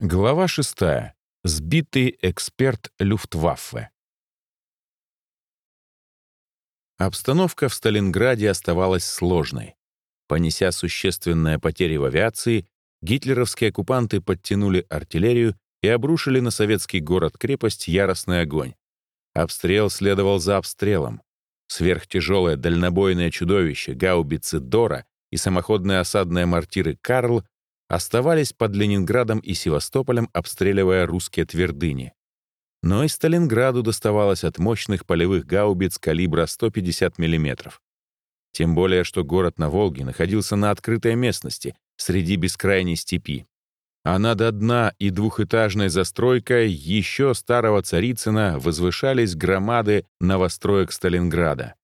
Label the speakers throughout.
Speaker 1: Глава 6. Сбитый эксперт Люфтваффе. Обстановка в Сталинграде оставалась сложной. Понеся существенные потери в авиации, гитлеровские оккупанты подтянули артиллерию и обрушили на советский город-крепость яростный огонь. Обстрел следовал за обстрелом. Сверхтяжелое дальнобойное чудовище, гаубицы Дора и самоходные осадные мортиры «Карл» оставались под Ленинградом и Севастополем, обстреливая русские твердыни. Но и Сталинграду доставалось от мощных полевых гаубиц калибра 150 мм. Тем более, что город на Волге находился на открытой местности, среди бескрайней степи. А над одна- и двухэтажной застройкой еще старого Царицына возвышались громады новостроек Сталинграда.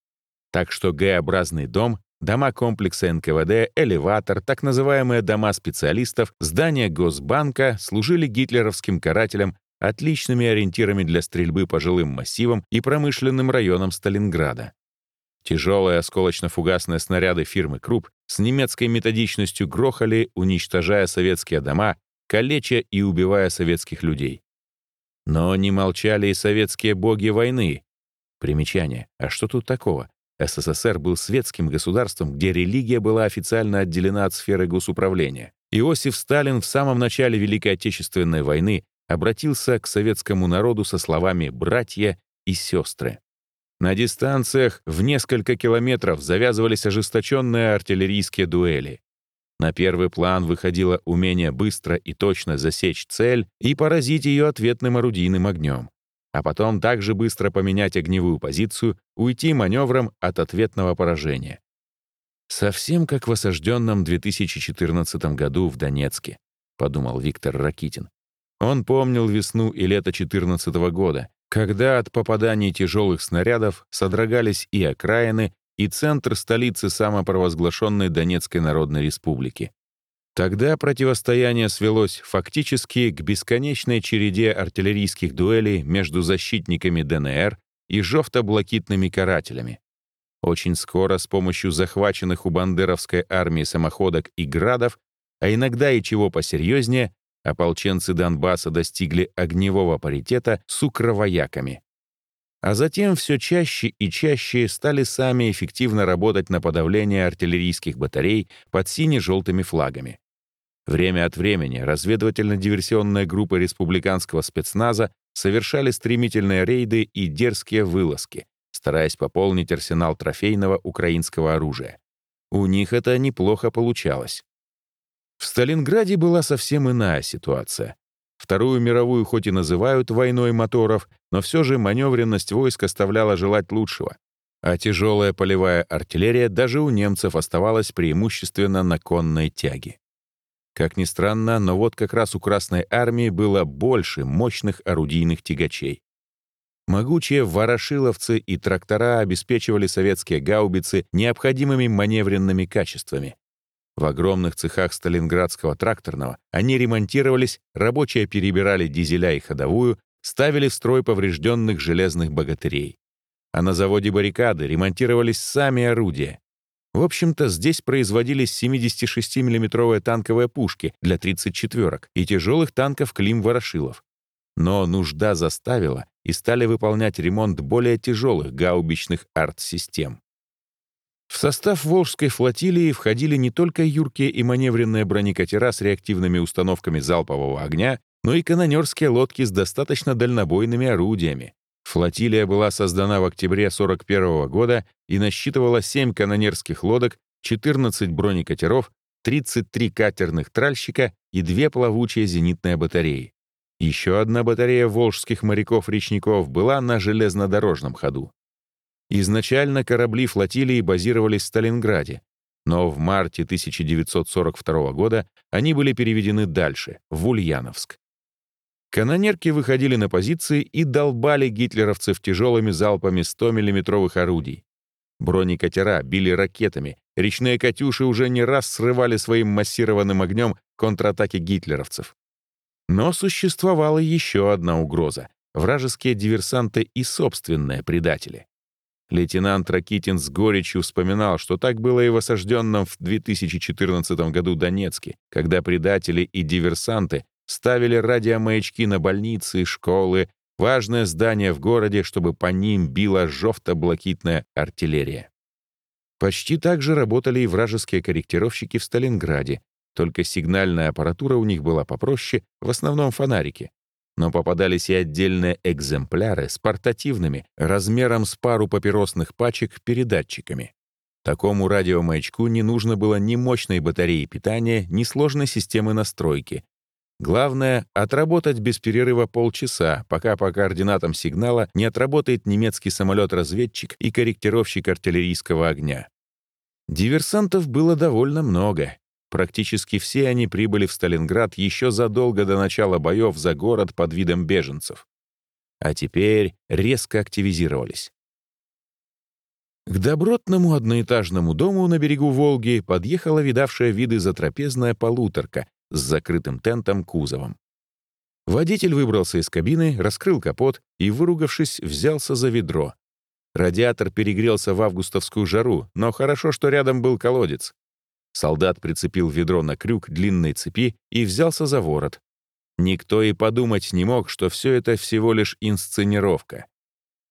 Speaker 1: Так что Г-образный дом дома комплекса НКВД, элеватор, так называемые дома специалистов, здания Госбанка служили гитлеровским карателям отличными ориентирами для стрельбы по жилым массивам и промышленным районам Сталинграда. Тяжелые осколочно-фугасные снаряды фирмы Круп с немецкой методичностью грохали, уничтожая советские дома, калеча и убивая советских людей. Но не молчали и советские боги войны. Примечание. А что тут такого? СССР был светским государством, где религия была официально отделена от сферы госуправления. Иосиф Сталин в самом начале Великой Отечественной войны обратился к советскому народу со словами «братья» и «сестры». На дистанциях в несколько километров завязывались ожесточенные артиллерийские дуэли. На первый план выходило умение быстро и точно засечь цель и поразить ее ответным орудийным огнем а потом также быстро поменять огневую позицию, уйти маневром от ответного поражения. «Совсем как в осажденном 2014 году в Донецке», — подумал Виктор Ракитин. Он помнил весну и лето 14 года, когда от попаданий тяжелых снарядов содрогались и окраины, и центр столицы самопровозглашенной Донецкой Народной Республики. Тогда противостояние свелось фактически к бесконечной череде артиллерийских дуэлей между защитниками ДНР и жовто-блокитными карателями. Очень скоро с помощью захваченных у бандеровской армии самоходок и градов, а иногда и чего посерьезнее, ополченцы Донбасса достигли огневого паритета с укровояками. А затем все чаще и чаще стали сами эффективно работать на подавление артиллерийских батарей под сине-желтыми флагами. Время от времени разведывательно-диверсионные группы республиканского спецназа совершали стремительные рейды и дерзкие вылазки, стараясь пополнить арсенал трофейного украинского оружия. У них это неплохо получалось. В Сталинграде была совсем иная ситуация. Вторую мировую хоть и называют войной моторов, но все же маневренность войск оставляла желать лучшего, а тяжелая полевая артиллерия даже у немцев оставалась преимущественно на конной тяге. Как ни странно, но вот как раз у Красной Армии было больше мощных орудийных тягачей. Могучие ворошиловцы и трактора обеспечивали советские гаубицы необходимыми маневренными качествами. В огромных цехах Сталинградского тракторного они ремонтировались, рабочие перебирали дизеля и ходовую, ставили в строй поврежденных железных богатырей. А на заводе баррикады ремонтировались сами орудия. В общем-то, здесь производились 76 миллиметровые танковые пушки для 34-ок и тяжелых танков Клим-Ворошилов. Но нужда заставила, и стали выполнять ремонт более тяжелых гаубичных арт-систем. В состав Волжской флотилии входили не только юркие и маневренные бронекатера с реактивными установками залпового огня, но и канонерские лодки с достаточно дальнобойными орудиями, Флотилия была создана в октябре 1941 года и насчитывала 7 канонерских лодок, 14 бронекатеров, 33 катерных тральщика и две плавучие зенитные батареи. Еще одна батарея волжских моряков-речников была на железнодорожном ходу. Изначально корабли флотилии базировались в Сталинграде, но в марте 1942 года они были переведены дальше, в Ульяновск. Канонерки выходили на позиции и долбали гитлеровцев тяжелыми залпами 100-миллиметровых орудий. Бронекатера били ракетами, речные «Катюши» уже не раз срывали своим массированным огнем контратаки гитлеровцев. Но существовала еще одна угроза — вражеские диверсанты и собственные предатели. Лейтенант Ракитин с горечью вспоминал, что так было и в осажденном в 2014 году Донецке, когда предатели и диверсанты ставили радиомаячки на больницы, школы, важное здание в городе, чтобы по ним била жовто-блакитная артиллерия. Почти так же работали и вражеские корректировщики в Сталинграде, только сигнальная аппаратура у них была попроще, в основном фонарики. Но попадались и отдельные экземпляры с портативными, размером с пару папиросных пачек, передатчиками. Такому радиомаячку не нужно было ни мощной батареи питания, ни сложной системы настройки. Главное — отработать без перерыва полчаса, пока по координатам сигнала не отработает немецкий самолет-разведчик и корректировщик артиллерийского огня. Диверсантов было довольно много. Практически все они прибыли в Сталинград еще задолго до начала боев за город под видом беженцев. А теперь резко активизировались. К добротному одноэтажному дому на берегу Волги подъехала видавшая виды затрапезная полуторка с закрытым тентом кузовом. Водитель выбрался из кабины, раскрыл капот и, выругавшись, взялся за ведро. Радиатор перегрелся в августовскую жару, но хорошо, что рядом был колодец. Солдат прицепил ведро на крюк длинной цепи и взялся за ворот. Никто и подумать не мог, что все это всего лишь инсценировка.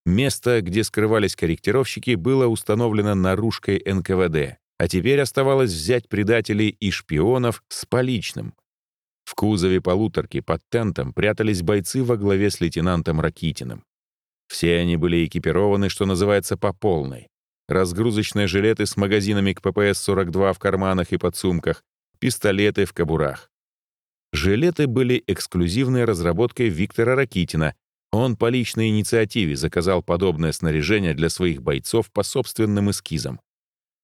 Speaker 1: Место, где скрывались корректировщики, было установлено наружкой НКВД, а теперь оставалось взять предателей и шпионов с поличным. В кузове полуторки под тентом прятались бойцы во главе с лейтенантом Ракитиным. Все они были экипированы, что называется, по полной. Разгрузочные жилеты с магазинами к ППС-42 в карманах и подсумках, пистолеты в кобурах. Жилеты были эксклюзивной разработкой Виктора Ракитина, он по личной инициативе заказал подобное снаряжение для своих бойцов по собственным эскизам.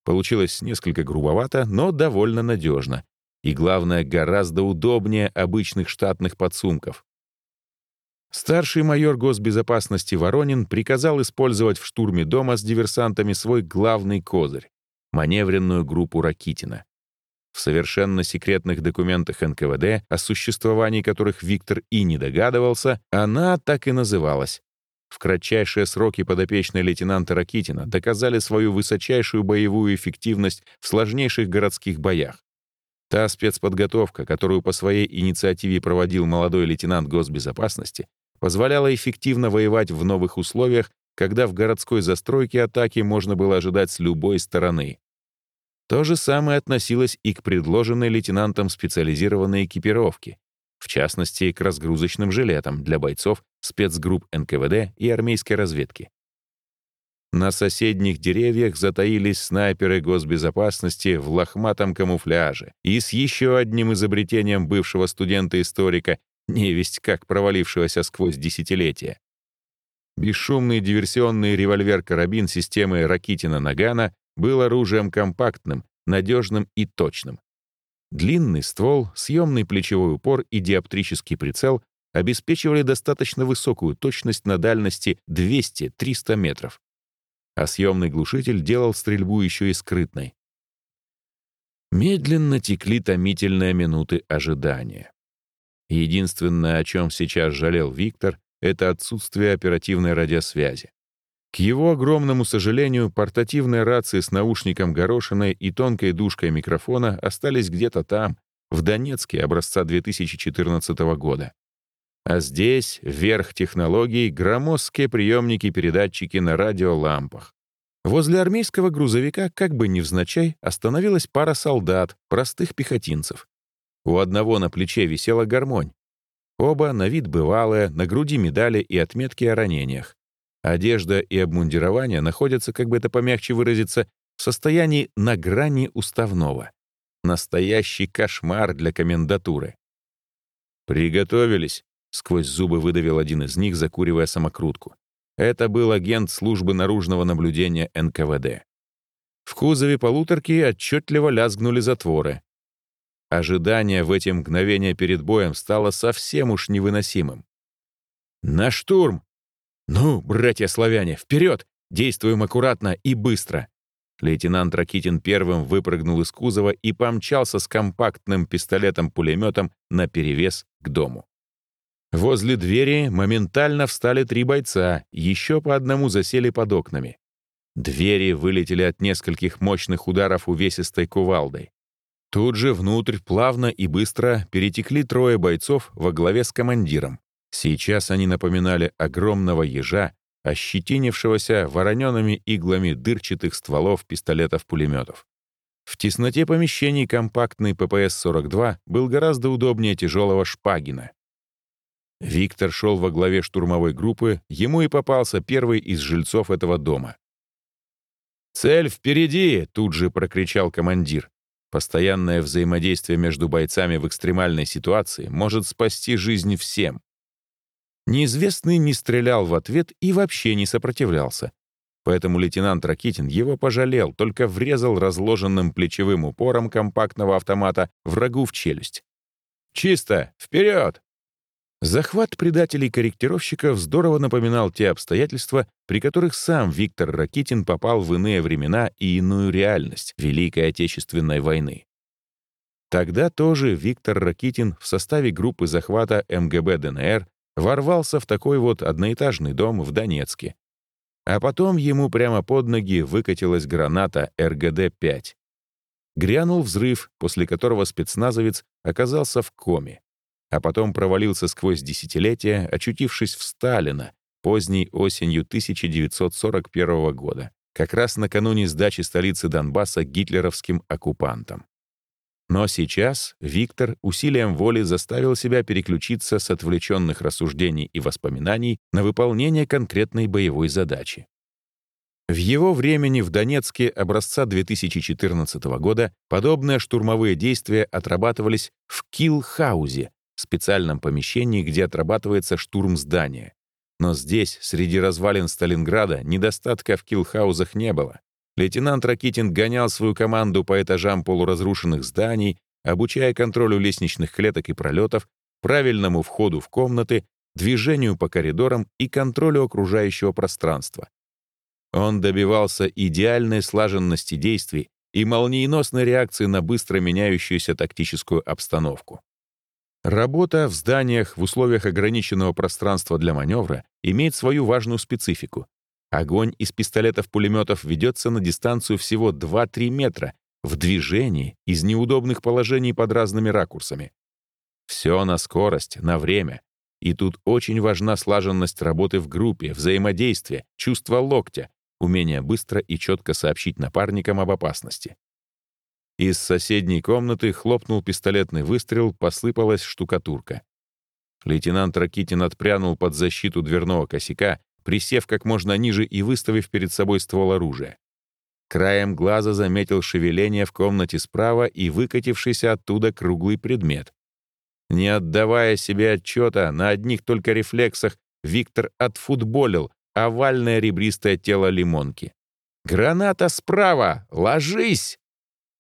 Speaker 1: Получилось несколько грубовато, но довольно надежно. И, главное, гораздо удобнее обычных штатных подсумков. Старший майор госбезопасности Воронин приказал использовать в штурме дома с диверсантами свой главный козырь — маневренную группу Ракитина. В совершенно секретных документах НКВД, о существовании которых Виктор и не догадывался, она так и называлась. В кратчайшие сроки подопечные лейтенанта Ракитина доказали свою высочайшую боевую эффективность в сложнейших городских боях. Та спецподготовка, которую по своей инициативе проводил молодой лейтенант госбезопасности, позволяла эффективно воевать в новых условиях, когда в городской застройке атаки можно было ожидать с любой стороны. То же самое относилось и к предложенной лейтенантам специализированной экипировке, в частности, к разгрузочным жилетам для бойцов спецгрупп НКВД и армейской разведки. На соседних деревьях затаились снайперы госбезопасности в лохматом камуфляже и с еще одним изобретением бывшего студента-историка, невесть как провалившегося сквозь десятилетия. Бесшумный диверсионный револьвер-карабин системы Ракитина-Нагана был оружием компактным, надежным и точным. Длинный ствол, съемный плечевой упор и диоптрический прицел обеспечивали достаточно высокую точность на дальности 200-300 метров. А съемный глушитель делал стрельбу еще и скрытной. Медленно текли томительные минуты ожидания. Единственное, о чем сейчас жалел Виктор, это отсутствие оперативной радиосвязи. К его огромному сожалению, портативные рации с наушником горошиной и тонкой дужкой микрофона остались где-то там, в Донецке образца 2014 года. А здесь, вверх технологий, громоздкие приемники-передатчики на радиолампах. Возле армейского грузовика, как бы невзначай, остановилась пара солдат, простых пехотинцев. У одного на плече висела гармонь. Оба на вид бывалые, на груди медали и отметки о ранениях. Одежда и обмундирование находятся, как бы это помягче выразиться, в состоянии на грани уставного. Настоящий кошмар для комендатуры. «Приготовились», — сквозь зубы выдавил один из них, закуривая самокрутку. Это был агент службы наружного наблюдения НКВД. В кузове полуторки отчетливо лязгнули затворы. Ожидание в эти мгновения перед боем стало совсем уж невыносимым. «На штурм!» «Ну, братья-славяне, вперед! Действуем аккуратно и быстро!» Лейтенант Ракитин первым выпрыгнул из кузова и помчался с компактным пистолетом-пулеметом наперевес к дому. Возле двери моментально встали три бойца, еще по одному засели под окнами. Двери вылетели от нескольких мощных ударов увесистой кувалдой. Тут же внутрь плавно и быстро перетекли трое бойцов во главе с командиром. Сейчас они напоминали огромного ежа, ощетинившегося вороненными иглами дырчатых стволов пистолетов-пулеметов. В тесноте помещений компактный ППС-42 был гораздо удобнее тяжелого Шпагина. Виктор шел во главе штурмовой группы, ему и попался первый из жильцов этого дома. «Цель впереди!» — тут же прокричал командир. Постоянное взаимодействие между бойцами в экстремальной ситуации может спасти жизнь всем. Неизвестный не стрелял в ответ и вообще не сопротивлялся. Поэтому лейтенант Ракитин его пожалел, только врезал разложенным плечевым упором компактного автомата врагу в челюсть. «Чисто! Вперед!» Захват предателей-корректировщиков здорово напоминал те обстоятельства, при которых сам Виктор Ракитин попал в иные времена и иную реальность Великой Отечественной войны. Тогда тоже Виктор Ракитин в составе группы захвата МГБ ДНР ворвался в такой вот одноэтажный дом в Донецке. А потом ему прямо под ноги выкатилась граната РГД-5. Грянул взрыв, после которого спецназовец оказался в коме, а потом провалился сквозь десятилетия, очутившись в Сталина поздней осенью 1941 года, как раз накануне сдачи столицы Донбасса гитлеровским оккупантам. Но сейчас Виктор усилием воли заставил себя переключиться с отвлеченных рассуждений и воспоминаний на выполнение конкретной боевой задачи. В его времени в Донецке образца 2014 года подобные штурмовые действия отрабатывались в Килхаузе, специальном помещении, где отрабатывается штурм здания. Но здесь, среди развалин Сталинграда, недостатка в килхаузах не было. Лейтенант Ракитин гонял свою команду по этажам полуразрушенных зданий, обучая контролю лестничных клеток и пролетов, правильному входу в комнаты, движению по коридорам и контролю окружающего пространства. Он добивался идеальной слаженности действий и молниеносной реакции на быстро меняющуюся тактическую обстановку. Работа в зданиях в условиях ограниченного пространства для маневра имеет свою важную специфику. Огонь из пистолетов-пулеметов ведется на дистанцию всего 2-3 метра, в движении, из неудобных положений под разными ракурсами. Все на скорость, на время. И тут очень важна слаженность работы в группе, взаимодействие, чувство локтя, умение быстро и четко сообщить напарникам об опасности. Из соседней комнаты хлопнул пистолетный выстрел, посыпалась штукатурка. Лейтенант Ракитин отпрянул под защиту дверного косяка присев как можно ниже и выставив перед собой ствол оружия. Краем глаза заметил шевеление в комнате справа и выкатившийся оттуда круглый предмет. Не отдавая себе отчета, на одних только рефлексах Виктор отфутболил овальное ребристое тело лимонки. «Граната справа! Ложись!»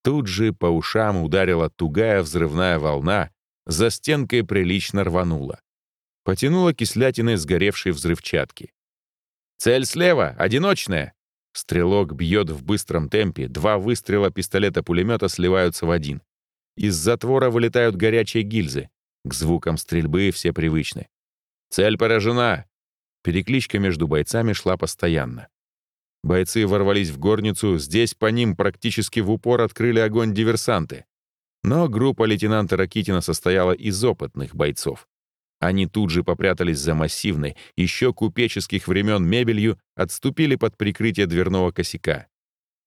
Speaker 1: Тут же по ушам ударила тугая взрывная волна, за стенкой прилично рванула. Потянула кислятиной сгоревшей взрывчатки. «Цель слева, одиночная!» Стрелок бьет в быстром темпе, два выстрела пистолета-пулемета сливаются в один. Из затвора вылетают горячие гильзы. К звукам стрельбы все привычны. «Цель поражена!» Перекличка между бойцами шла постоянно. Бойцы ворвались в горницу, здесь по ним практически в упор открыли огонь диверсанты. Но группа лейтенанта Ракитина состояла из опытных бойцов. Они тут же попрятались за массивной, еще купеческих времен мебелью, отступили под прикрытие дверного косяка.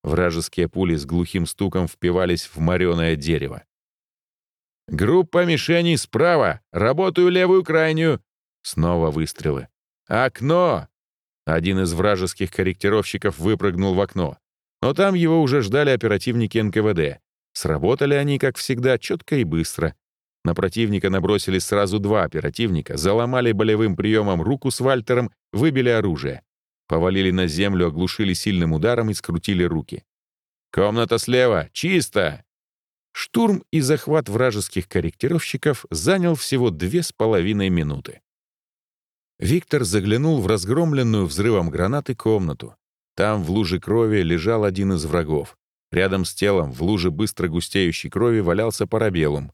Speaker 1: Вражеские пули с глухим стуком впивались в мореное дерево. «Группа мишеней справа! Работаю левую крайнюю!» Снова выстрелы. «Окно!» Один из вражеских корректировщиков выпрыгнул в окно. Но там его уже ждали оперативники НКВД. Сработали они, как всегда, четко и быстро. На противника набросились сразу два оперативника, заломали болевым приемом руку с Вальтером, выбили оружие. Повалили на землю, оглушили сильным ударом и скрутили руки. «Комната слева! Чисто!» Штурм и захват вражеских корректировщиков занял всего две с половиной минуты. Виктор заглянул в разгромленную взрывом гранаты комнату. Там в луже крови лежал один из врагов. Рядом с телом в луже быстро густеющей крови валялся парабеллум.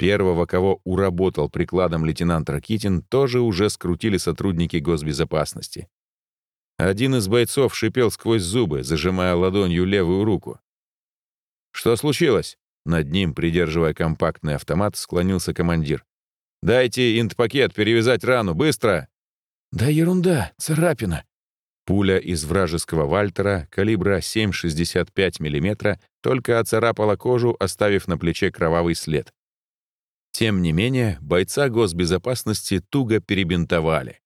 Speaker 1: Первого, кого уработал прикладом лейтенант Ракитин, тоже уже скрутили сотрудники госбезопасности. Один из бойцов шипел сквозь зубы, зажимая ладонью левую руку. «Что случилось?» Над ним, придерживая компактный автомат, склонился командир. «Дайте инт-пакет, перевязать рану, быстро!»
Speaker 2: «Да ерунда, царапина!»
Speaker 1: Пуля из вражеского Вальтера калибра 7,65 мм только оцарапала кожу, оставив на плече кровавый след. Тем не менее, бойца госбезопасности туго перебинтовали.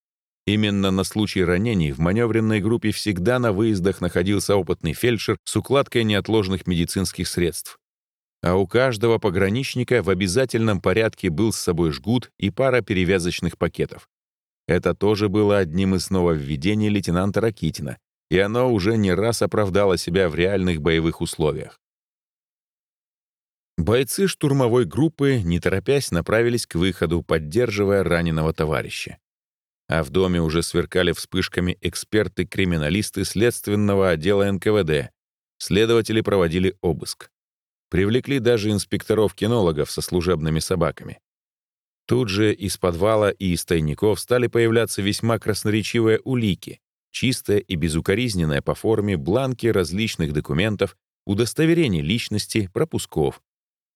Speaker 1: Именно на случай ранений в маневренной группе всегда на выездах находился опытный фельдшер с укладкой неотложных медицинских средств. А у каждого пограничника в обязательном порядке был с собой жгут и пара перевязочных пакетов. Это тоже было одним из нововведений лейтенанта Ракитина, и оно уже не раз оправдало себя в реальных боевых условиях. Бойцы штурмовой группы, не торопясь, направились к выходу, поддерживая раненого товарища. А в доме уже сверкали вспышками эксперты-криминалисты следственного отдела НКВД. Следователи проводили обыск. Привлекли даже инспекторов-кинологов со служебными собаками. Тут же из подвала и из тайников стали появляться весьма красноречивые улики, чистые и безукоризненные по форме бланки различных документов, удостоверений личности, пропусков,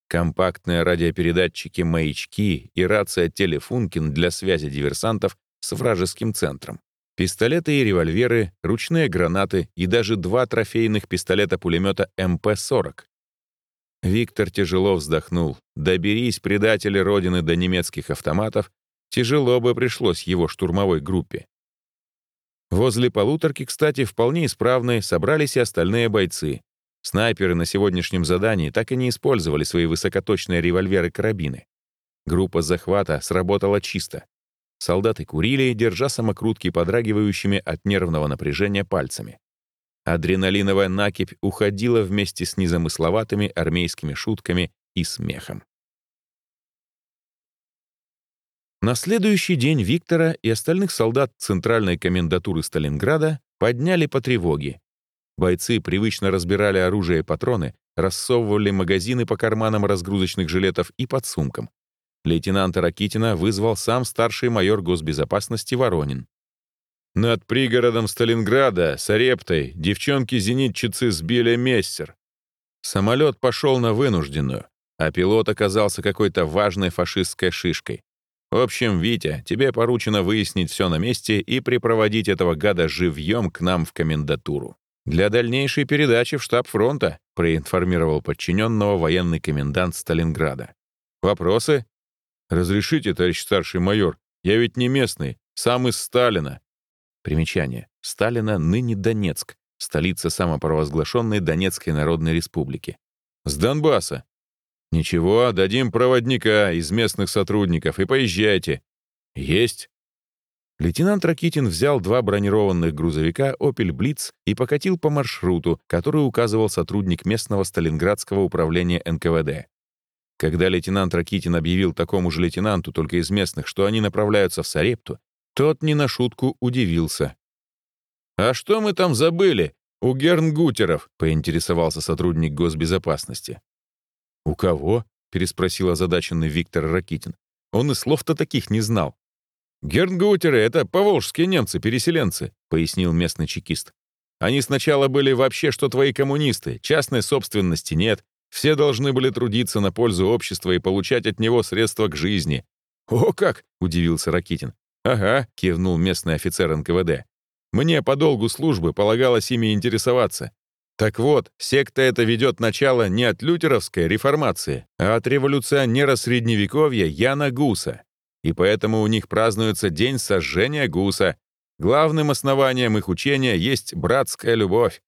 Speaker 1: компактные радиопередатчики-маячки и рация «Телефункин» для связи диверсантов с вражеским центром, пистолеты и револьверы, ручные гранаты и даже два трофейных пистолета-пулемета МП-40. Виктор тяжело вздохнул. Доберись, предатели Родины, до немецких автоматов, тяжело бы пришлось его штурмовой группе. Возле полуторки, кстати, вполне исправные, собрались и остальные бойцы. Снайперы на сегодняшнем задании так и не использовали свои высокоточные револьверы-карабины. Группа захвата сработала чисто. Солдаты курили, держа самокрутки подрагивающими от нервного напряжения пальцами. Адреналиновая накипь уходила вместе с незамысловатыми армейскими шутками и смехом. На следующий день Виктора и остальных солдат Центральной комендатуры Сталинграда подняли по тревоге. Бойцы привычно разбирали оружие и патроны, рассовывали магазины по карманам разгрузочных жилетов и под сумкам. Лейтенанта Ракитина вызвал сам старший майор госбезопасности Воронин. Над пригородом Сталинграда, Сарептой, девчонки-зенитчицы сбили мессер. Самолет пошел на вынужденную, а пилот оказался какой-то важной фашистской шишкой. В общем, Витя, тебе поручено выяснить все на месте и припроводить этого гада живьем к нам в комендатуру. Для дальнейшей передачи в штаб фронта, проинформировал подчиненного военный комендант Сталинграда. Вопросы? Разрешите, товарищ старший майор, я ведь не местный, сам из Сталина. Примечание. Сталина ныне Донецк, столица самопровозглашенной Донецкой Народной Республики. С Донбасса. Ничего, дадим проводника из местных сотрудников и поезжайте. Есть. Лейтенант Ракитин взял два бронированных грузовика «Опель Блиц» и покатил по маршруту, который указывал сотрудник местного Сталинградского управления НКВД. Когда лейтенант Ракитин объявил такому же лейтенанту, только из местных, что они направляются в Сарепту, тот не на шутку удивился. «А что мы там забыли? У Гернгутеров?» — поинтересовался сотрудник госбезопасности. «У кого?» — переспросил озадаченный Виктор Ракитин. Он и слов-то таких не знал. «Гернгутеры — это поволжские немцы-переселенцы», — пояснил местный чекист. «Они сначала были вообще что твои коммунисты, частной собственности нет, все должны были трудиться на пользу общества и получать от него средства к жизни». «О как!» — удивился Ракитин. «Ага», — кивнул местный офицер НКВД. «Мне по долгу службы полагалось ими интересоваться. Так вот, секта эта ведет начало не от лютеровской реформации, а от революционера Средневековья Яна Гуса. И поэтому у них празднуется День сожжения Гуса. Главным основанием их учения есть братская любовь.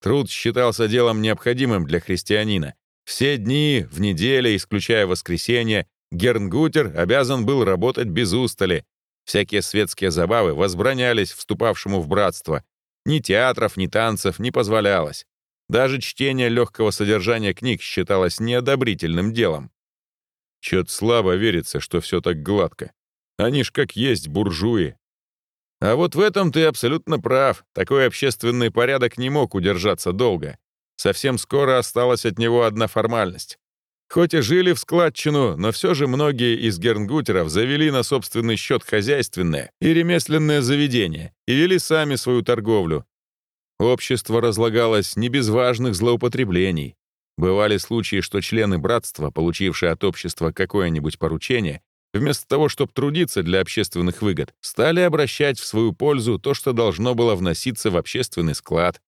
Speaker 1: Труд считался делом необходимым для христианина. Все дни в неделе, исключая воскресенье, Гернгутер обязан был работать без устали, Всякие светские забавы возбранялись вступавшему в братство. Ни театров, ни танцев не позволялось. Даже чтение легкого содержания книг считалось неодобрительным делом. Чё-то слабо верится, что все так гладко. Они ж как есть буржуи. А вот в этом ты абсолютно прав. Такой общественный порядок не мог удержаться долго. Совсем скоро осталась от него одна формальность. Хоть и жили в складчину, но все же многие из гернгутеров завели на собственный счет хозяйственное и ремесленное заведение и вели сами свою торговлю. Общество разлагалось не без важных злоупотреблений. Бывали случаи, что члены братства, получившие от общества какое-нибудь поручение, вместо того, чтобы трудиться для общественных выгод, стали обращать в свою пользу то, что должно было вноситься в общественный склад.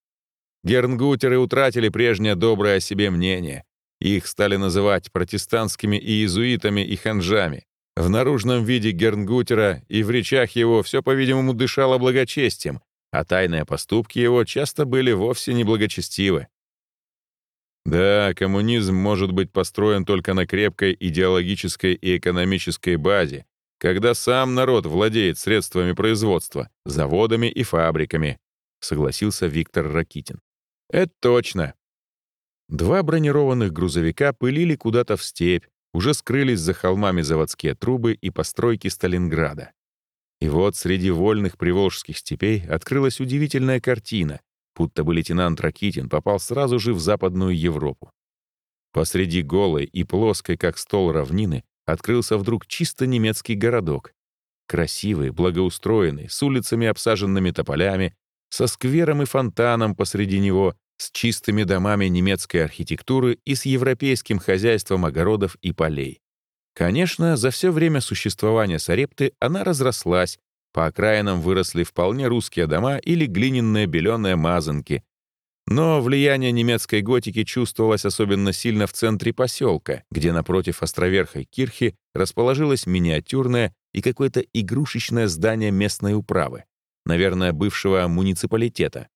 Speaker 1: Гернгутеры утратили прежнее доброе о себе мнение. Их стали называть протестантскими иезуитами и ханжами. В наружном виде Гернгутера и в речах его все, по-видимому, дышало благочестием, а тайные поступки его часто были вовсе не благочестивы. Да, коммунизм может быть построен только на крепкой идеологической и экономической базе, когда сам народ владеет средствами производства, заводами и фабриками, согласился Виктор Ракитин. Это точно. Два бронированных грузовика пылили куда-то в степь, уже скрылись за холмами заводские трубы и постройки Сталинграда. И вот среди вольных приволжских степей открылась удивительная картина, будто бы лейтенант Ракитин попал сразу же в Западную Европу. Посреди голой и плоской, как стол равнины, открылся вдруг чисто немецкий городок. Красивый, благоустроенный, с улицами, обсаженными тополями, со сквером и фонтаном посреди него, с чистыми домами немецкой архитектуры и с европейским хозяйством огородов и полей. Конечно, за все время существования Сарепты она разрослась, по окраинам выросли вполне русские дома или глиняные беленые мазанки. Но влияние немецкой готики чувствовалось особенно сильно в центре поселка, где напротив островерхой кирхи расположилось миниатюрное и какое-то игрушечное здание местной управы, наверное, бывшего муниципалитета.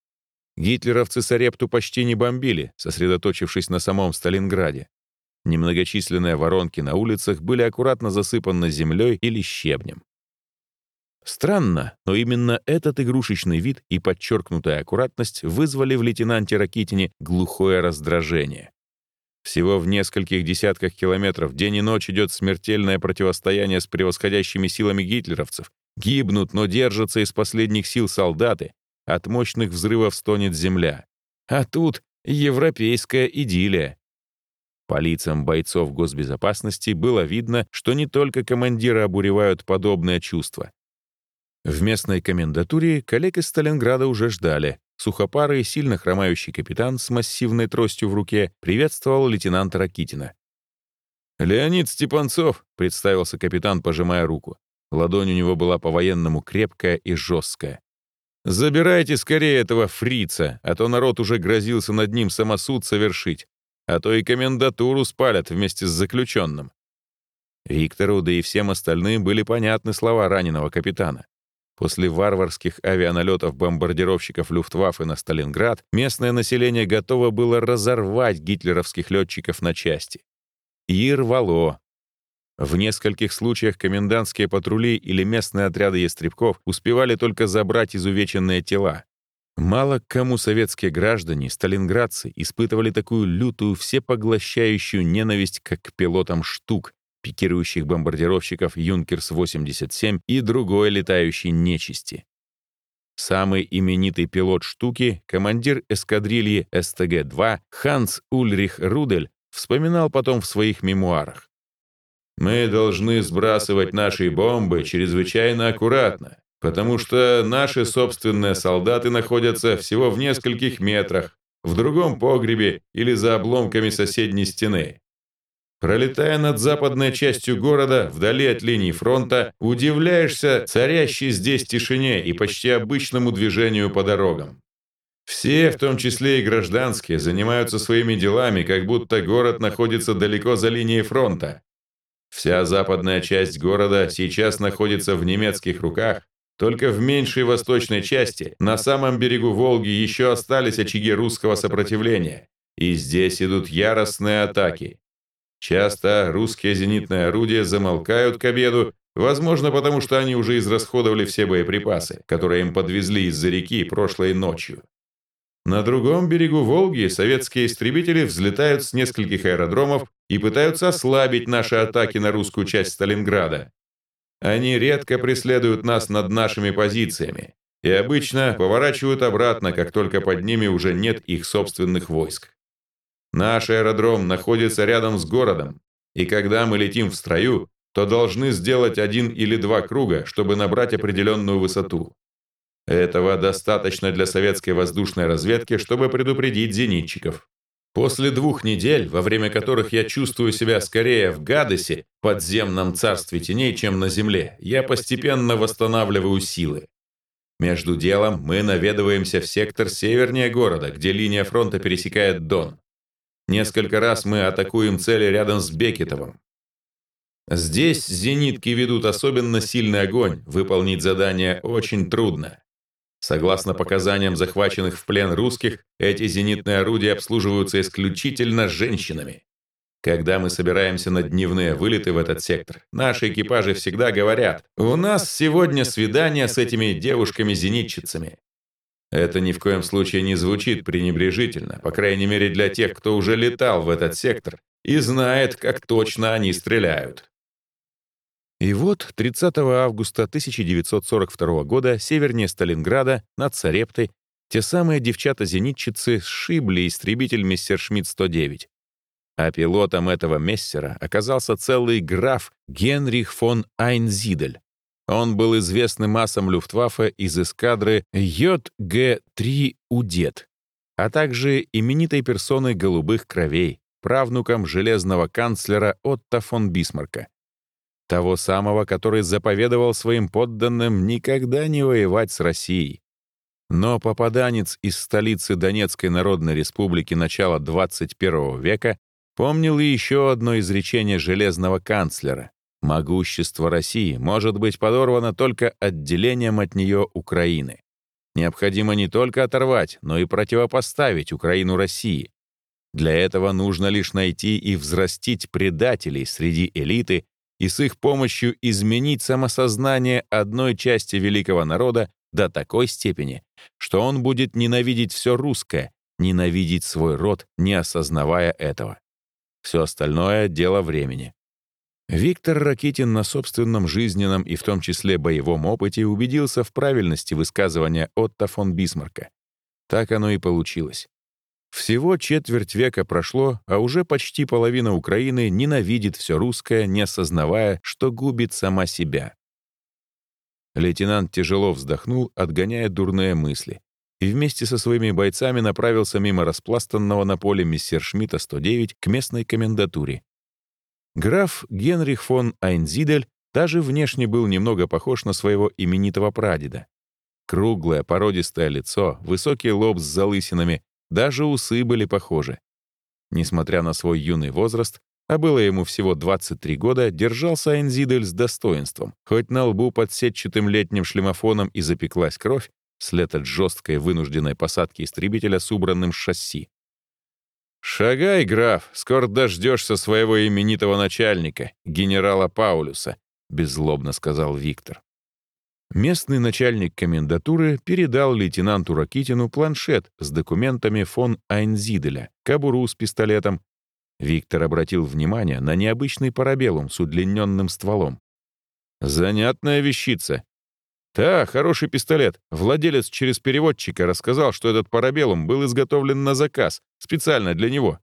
Speaker 1: Гитлеровцы Сарепту почти не бомбили, сосредоточившись на самом Сталинграде. Немногочисленные воронки на улицах были аккуратно засыпаны землей или щебнем. Странно, но именно этот игрушечный вид и подчеркнутая аккуратность вызвали в лейтенанте Ракитине глухое раздражение. Всего в нескольких десятках километров день и ночь идет смертельное противостояние с превосходящими силами гитлеровцев. Гибнут, но держатся из последних сил солдаты. От мощных взрывов стонет земля. А тут европейская идиллия. По лицам бойцов госбезопасности было видно, что не только командиры обуревают подобное чувство. В местной комендатуре коллег из Сталинграда уже ждали. Сухопарый, сильно хромающий капитан с массивной тростью в руке приветствовал лейтенанта Ракитина. «Леонид Степанцов», — представился капитан, пожимая руку. Ладонь у него была по-военному крепкая и жесткая. «Забирайте скорее этого фрица, а то народ уже грозился над ним самосуд совершить, а то и комендатуру спалят вместе с заключенным». Виктору, да и всем остальным были понятны слова раненого капитана. После варварских авианалетов бомбардировщиков Люфтваффе на Сталинград местное население готово было разорвать гитлеровских летчиков на части. И рвало. В нескольких случаях комендантские патрули или местные отряды ястребков успевали только забрать изувеченные тела. Мало кому советские граждане, сталинградцы, испытывали такую лютую, всепоглощающую ненависть, как к пилотам штук, пикирующих бомбардировщиков «Юнкерс-87» и другой летающей нечисти. Самый именитый пилот штуки, командир эскадрильи СТГ-2 Ханс Ульрих Рудель вспоминал потом в своих мемуарах. «Мы должны сбрасывать наши бомбы чрезвычайно аккуратно, потому что наши собственные солдаты находятся всего в нескольких метрах, в другом погребе или за обломками соседней стены. Пролетая над западной частью города, вдали от линии фронта, удивляешься царящей здесь тишине и почти обычному движению по дорогам. Все, в том числе и гражданские, занимаются своими делами, как будто город находится далеко за линией фронта. Вся западная часть города сейчас находится в немецких руках, только в меньшей восточной части, на самом берегу Волги, еще остались очаги русского сопротивления. И здесь идут яростные атаки. Часто русские зенитные орудия замолкают к обеду, возможно, потому что они уже израсходовали все боеприпасы, которые им подвезли из-за реки прошлой ночью. На другом берегу Волги советские истребители взлетают с нескольких аэродромов и пытаются ослабить наши атаки на русскую часть Сталинграда. Они редко преследуют нас над нашими позициями и обычно поворачивают обратно, как только под ними уже нет их собственных войск. Наш аэродром находится рядом с городом, и когда мы летим в строю, то должны сделать один или два круга, чтобы набрать определенную высоту. Этого достаточно для советской воздушной разведки, чтобы предупредить зенитчиков. После двух недель, во время которых я чувствую себя скорее в Гадесе, подземном царстве теней, чем на земле, я постепенно восстанавливаю силы. Между делом мы наведываемся в сектор севернее города, где линия фронта пересекает Дон. Несколько раз мы атакуем цели рядом с Бекетовым. Здесь зенитки ведут особенно сильный огонь, выполнить задание очень трудно. Согласно показаниям захваченных в плен русских, эти зенитные орудия обслуживаются исключительно женщинами. Когда мы собираемся на дневные вылеты в этот сектор, наши экипажи всегда говорят, «У нас сегодня свидание с этими девушками-зенитчицами». Это ни в коем случае не звучит пренебрежительно, по крайней мере для тех, кто уже летал в этот сектор и знает, как точно они стреляют. И вот 30 августа 1942 года севернее Сталинграда, над Сарептой, те самые девчата-зенитчицы сшибли истребитель Мессершмитт-109. А пилотом этого мессера оказался целый граф Генрих фон Айнзидель. Он был известным массом Люфтваффе из эскадры ЙГ-3 «Удет», а также именитой персоной голубых кровей, правнуком железного канцлера Отто фон Бисмарка. Того самого, который заповедовал своим подданным никогда не воевать с Россией. Но попаданец из столицы Донецкой Народной Республики начала 21 века помнил и еще одно изречение железного канцлера. Могущество России может быть подорвано только отделением от нее Украины. Необходимо не только оторвать, но и противопоставить Украину России. Для этого нужно лишь найти и взрастить предателей среди элиты и с их помощью изменить самосознание одной части великого народа до такой степени, что он будет ненавидеть все русское, ненавидеть свой род, не осознавая этого. Все остальное — дело времени. Виктор Ракитин на собственном жизненном и в том числе боевом опыте убедился в правильности высказывания Отто фон Бисмарка. Так оно и получилось. Всего четверть века прошло, а уже почти половина Украины ненавидит все русское, не осознавая, что губит сама себя. Лейтенант тяжело вздохнул, отгоняя дурные мысли, и вместе со своими бойцами направился мимо распластанного на поле мессершмитта 109 к местной комендатуре. Граф Генрих фон Айнзидель даже внешне был немного похож на своего именитого прадеда. Круглое, породистое лицо, высокий лоб с залысинами, даже усы были похожи. Несмотря на свой юный возраст, а было ему всего 23 года, держался Энзидель с достоинством. Хоть на лбу под сетчатым летним шлемофоном и запеклась кровь, след от жесткой вынужденной посадки истребителя с убранным шасси. «Шагай, граф, скоро дождешься своего именитого начальника, генерала Паулюса», — беззлобно сказал Виктор. Местный начальник комендатуры передал лейтенанту Ракитину планшет с документами фон Айнзиделя, кобуру с пистолетом. Виктор обратил внимание на необычный парабеллум с удлиненным стволом. «Занятная вещица». «Да, хороший пистолет. Владелец через переводчика рассказал, что этот парабеллум был изготовлен на заказ, специально для него».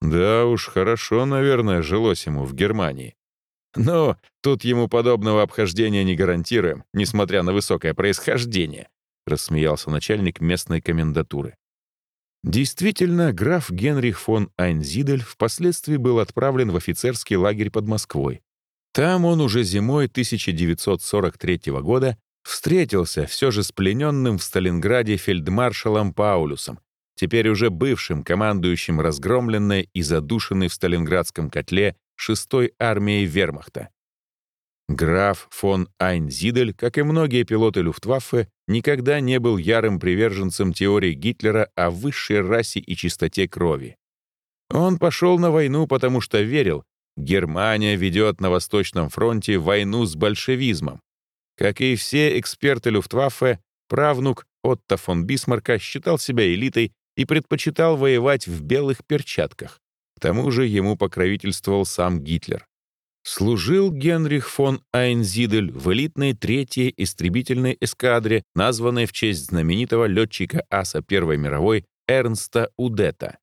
Speaker 1: «Да уж, хорошо, наверное, жилось ему в Германии». Но тут ему подобного обхождения не гарантируем, несмотря на высокое происхождение», — рассмеялся начальник местной комендатуры. Действительно, граф Генрих фон Айнзидель впоследствии был отправлен в офицерский лагерь под Москвой. Там он уже зимой 1943 года встретился все же с плененным в Сталинграде фельдмаршалом Паулюсом, теперь уже бывшим командующим разгромленной и задушенной в Сталинградском котле 6-й армией вермахта. Граф фон Айнзидель, как и многие пилоты Люфтваффе, никогда не был ярым приверженцем теории Гитлера о высшей расе и чистоте крови. Он пошел на войну, потому что верил, Германия ведет на Восточном фронте войну с большевизмом. Как и все эксперты Люфтваффе, правнук Отто фон Бисмарка считал себя элитой и предпочитал воевать в белых перчатках. К тому же ему покровительствовал сам Гитлер. Служил Генрих фон Айнзидель в элитной третьей истребительной эскадре, названной в честь знаменитого летчика аса Первой мировой Эрнста Удета.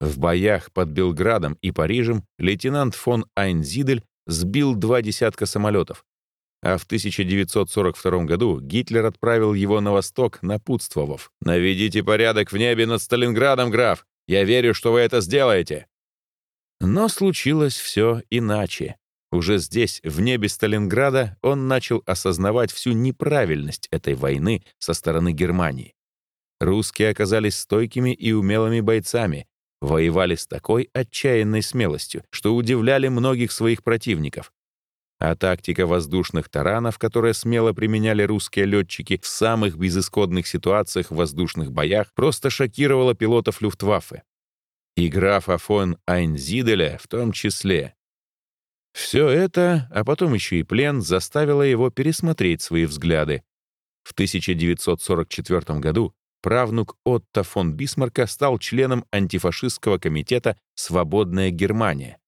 Speaker 1: В боях под Белградом и Парижем лейтенант фон Айнзидель сбил два десятка самолетов, а в 1942 году Гитлер отправил его на восток, напутствовав «Наведите порядок в небе над Сталинградом, граф! Я верю, что вы это сделаете!» Но случилось все иначе. Уже здесь, в небе Сталинграда, он начал осознавать всю неправильность этой войны со стороны Германии. Русские оказались стойкими и умелыми бойцами, воевали с такой отчаянной смелостью, что удивляли многих своих противников. А тактика воздушных таранов, которые смело применяли русские летчики в самых безысходных ситуациях в воздушных боях, просто шокировала пилотов Люфтваффе. И графа фон Айнзиделя в том числе. Все это, а потом еще и плен, заставило его пересмотреть свои взгляды. В 1944 году правнук Отто фон Бисмарка стал членом антифашистского комитета «Свободная Германия»,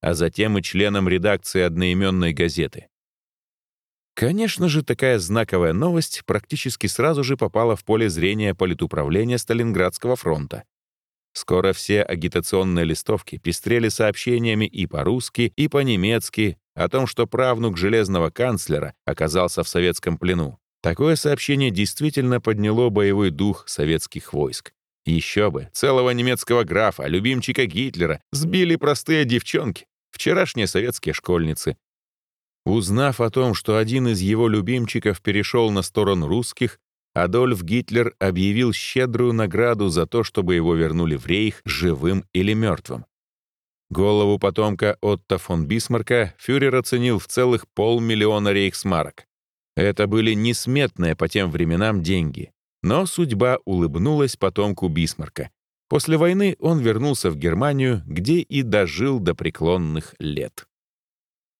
Speaker 1: а затем и членом редакции одноименной газеты. Конечно же, такая знаковая новость практически сразу же попала в поле зрения политуправления Сталинградского фронта. Скоро все агитационные листовки пестрели сообщениями и по-русски, и по-немецки о том, что правнук железного канцлера оказался в советском плену. Такое сообщение действительно подняло боевой дух советских войск. Еще бы, целого немецкого графа, любимчика Гитлера, сбили простые девчонки, вчерашние советские школьницы. Узнав о том, что один из его любимчиков перешел на сторону русских, Адольф Гитлер объявил щедрую награду за то, чтобы его вернули в рейх живым или мертвым. Голову потомка Отто фон Бисмарка фюрер оценил в целых полмиллиона рейхсмарок. Это были несметные по тем временам деньги. Но судьба улыбнулась потомку Бисмарка. После войны он вернулся в Германию, где и дожил до преклонных лет.